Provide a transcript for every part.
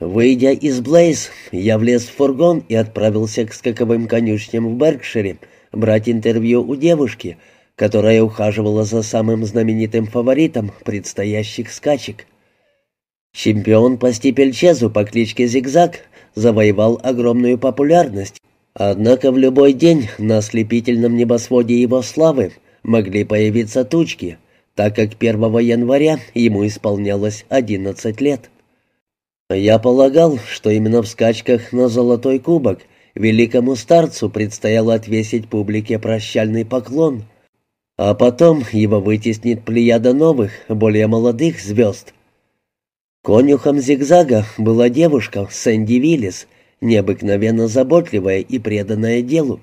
Выйдя из Блейз, я влез в фургон и отправился к скаковым конюшням в Беркшире брать интервью у девушки, которая ухаживала за самым знаменитым фаворитом предстоящих скачек. Чемпион по стипельчезу по кличке Зигзаг завоевал огромную популярность, однако в любой день на ослепительном небосводе его славы могли появиться тучки, так как 1 января ему исполнялось 11 лет. Я полагал, что именно в скачках на Золотой Кубок великому старцу предстояло отвесить публике прощальный поклон, а потом его вытеснит плеяда новых, более молодых звезд — Конюхом зигзага была девушка Сэнди Виллис, необыкновенно заботливая и преданная делу.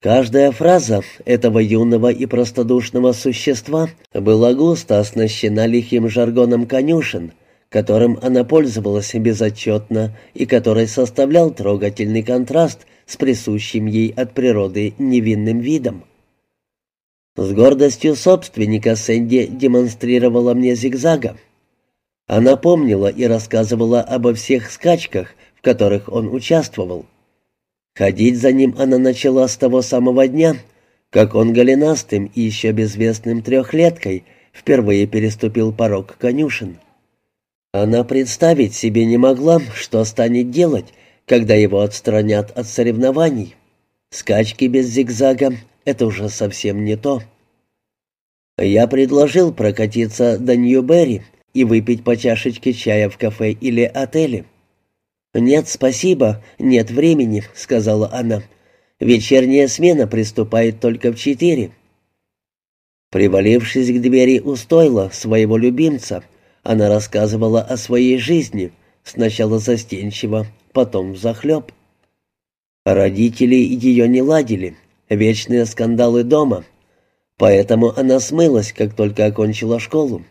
Каждая фраза этого юного и простодушного существа была густо оснащена лихим жаргоном конюшен, которым она пользовалась безотчетно и который составлял трогательный контраст с присущим ей от природы невинным видом. С гордостью собственника Сэнди демонстрировала мне зигзага. Она помнила и рассказывала обо всех скачках, в которых он участвовал. Ходить за ним она начала с того самого дня, как он голенастым и еще безвестным трехлеткой впервые переступил порог конюшен. Она представить себе не могла, что станет делать, когда его отстранят от соревнований. Скачки без зигзага — это уже совсем не то. Я предложил прокатиться до Нью-Берри, и выпить по чашечке чая в кафе или отеле. «Нет, спасибо, нет времени», — сказала она. «Вечерняя смена приступает только в четыре». Привалившись к двери у стойла своего любимца, она рассказывала о своей жизни, сначала застенчиво, потом взахлеб. Родители ее не ладили, вечные скандалы дома, поэтому она смылась, как только окончила школу.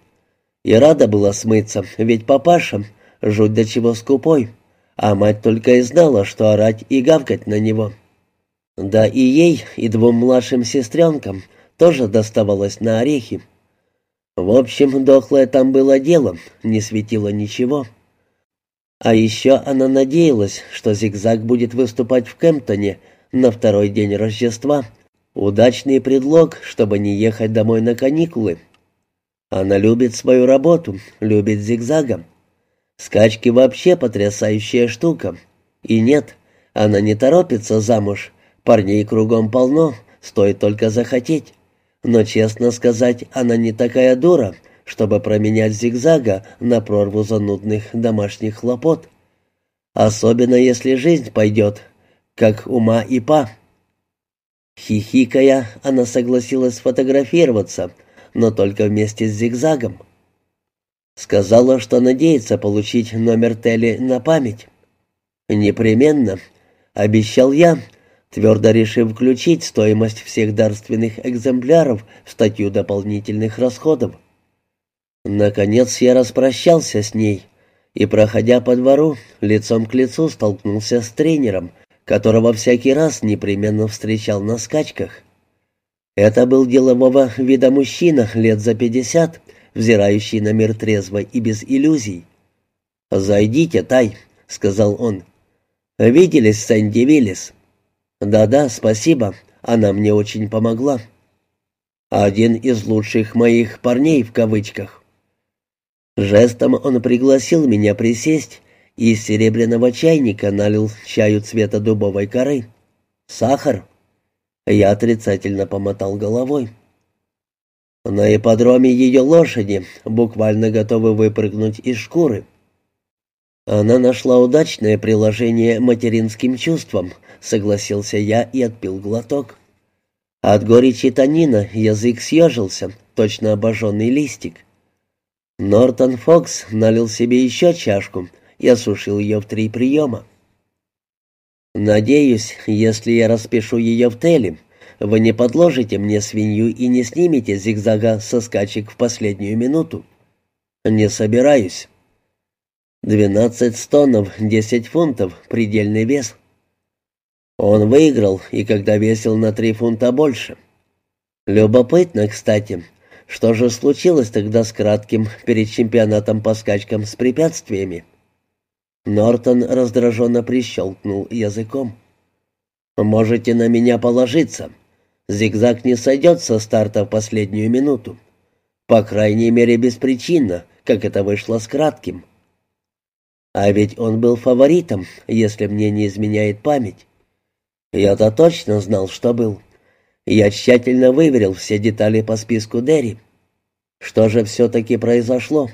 И рада была смыться, ведь папаша жуть до чего скупой, а мать только и знала, что орать и гавкать на него. Да и ей, и двум младшим сестренкам тоже доставалось на орехи. В общем, дохлое там было дело, не светило ничего. А еще она надеялась, что «Зигзаг» будет выступать в Кемптоне на второй день Рождества. Удачный предлог, чтобы не ехать домой на каникулы. Она любит свою работу, любит зигзагом. Скачки вообще потрясающая штука. И нет, она не торопится замуж. Парней кругом полно, стоит только захотеть. Но, честно сказать, она не такая дура, чтобы променять зигзага на прорву занудных домашних хлопот. Особенно если жизнь пойдет, как ума и па. Хихикая, она согласилась фотографироваться — но только вместе с зигзагом. Сказала, что надеется получить номер Телли на память. «Непременно», — обещал я, твердо решив включить стоимость всех дарственных экземпляров в статью дополнительных расходов. Наконец я распрощался с ней и, проходя по двору, лицом к лицу столкнулся с тренером, которого всякий раз непременно встречал на скачках. Это был делового вида мужчина лет за пятьдесят, взирающий на мир трезво и без иллюзий. «Зайдите, Тай», — сказал он. «Виделись с Виллис?» «Да-да, спасибо. Она мне очень помогла». «Один из лучших моих парней в кавычках». Жестом он пригласил меня присесть и из серебряного чайника налил чаю цвета дубовой коры. «Сахар?» Я отрицательно помотал головой. На ипподроме ее лошади буквально готовы выпрыгнуть из шкуры. Она нашла удачное приложение материнским чувствам, согласился я и отпил глоток. От горечи танина язык съежился, точно обожженный листик. Нортон Фокс налил себе еще чашку и осушил ее в три приема. «Надеюсь, если я распишу ее в теле, вы не подложите мне свинью и не снимете зигзага со скачек в последнюю минуту». «Не собираюсь». «Двенадцать стонов, десять фунтов, предельный вес». Он выиграл, и когда весил на три фунта больше. Любопытно, кстати, что же случилось тогда с кратким перед чемпионатом по скачкам с препятствиями? Нортон раздраженно прищелкнул языком. «Можете на меня положиться. Зигзаг не сойдет со старта в последнюю минуту. По крайней мере, беспричинно, как это вышло с кратким. А ведь он был фаворитом, если мне не изменяет память. Я-то точно знал, что был. Я тщательно выверил все детали по списку Дерри. Что же все-таки произошло?»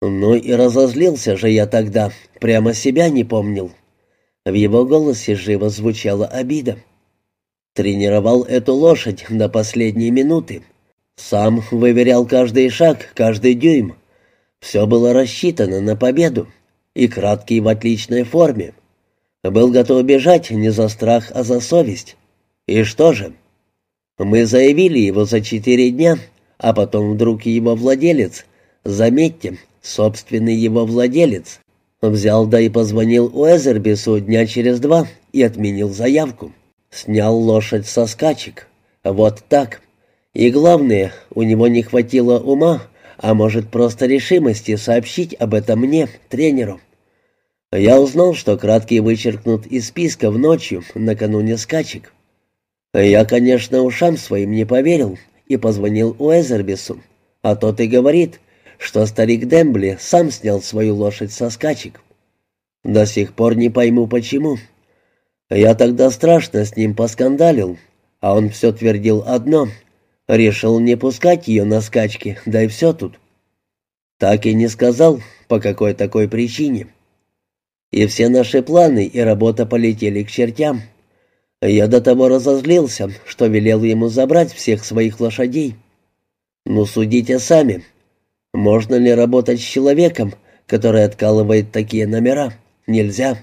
Ну и разозлился же я тогда, прямо себя не помнил. В его голосе живо звучала обида. Тренировал эту лошадь до последней минуты. Сам выверял каждый шаг, каждый дюйм. Все было рассчитано на победу. И краткий в отличной форме. Был готов бежать не за страх, а за совесть. И что же? Мы заявили его за четыре дня, а потом вдруг его владелец, заметьте, Собственный его владелец взял да и позвонил Уэзербису дня через два и отменил заявку. Снял лошадь со скачек. Вот так. И главное, у него не хватило ума, а может просто решимости сообщить об этом мне, тренеру. Я узнал, что краткий вычеркнут из списка в ночью, накануне скачек. Я, конечно, ушам своим не поверил и позвонил Уэзербису, а тот и говорит, что старик Дембли сам снял свою лошадь со скачек. До сих пор не пойму, почему. Я тогда страшно с ним поскандалил, а он все твердил одно. Решил не пускать ее на скачки, да и все тут. Так и не сказал, по какой такой причине. И все наши планы и работа полетели к чертям. Я до того разозлился, что велел ему забрать всех своих лошадей. Ну, судите сами. Можно ли работать с человеком, который откалывает такие номера? Нельзя.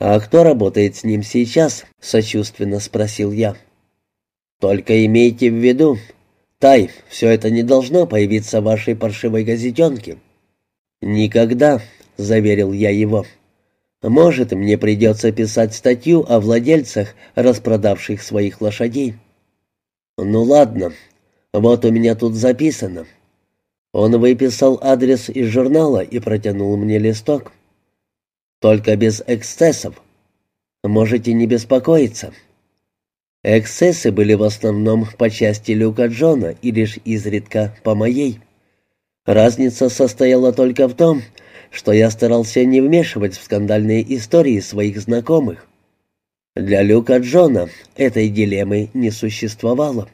«А кто работает с ним сейчас?» — сочувственно спросил я. «Только имейте в виду, Тай, все это не должно появиться в вашей паршивой газетенке». «Никогда», — заверил я его. «Может, мне придется писать статью о владельцах, распродавших своих лошадей». «Ну ладно, вот у меня тут записано. Он выписал адрес из журнала и протянул мне листок. «Только без эксцессов. Можете не беспокоиться». Эксцессы были в основном по части Люка Джона и лишь изредка по моей. Разница состояла только в том, что я старался не вмешивать в скандальные истории своих знакомых. Для Люка Джона этой дилеммы не существовало.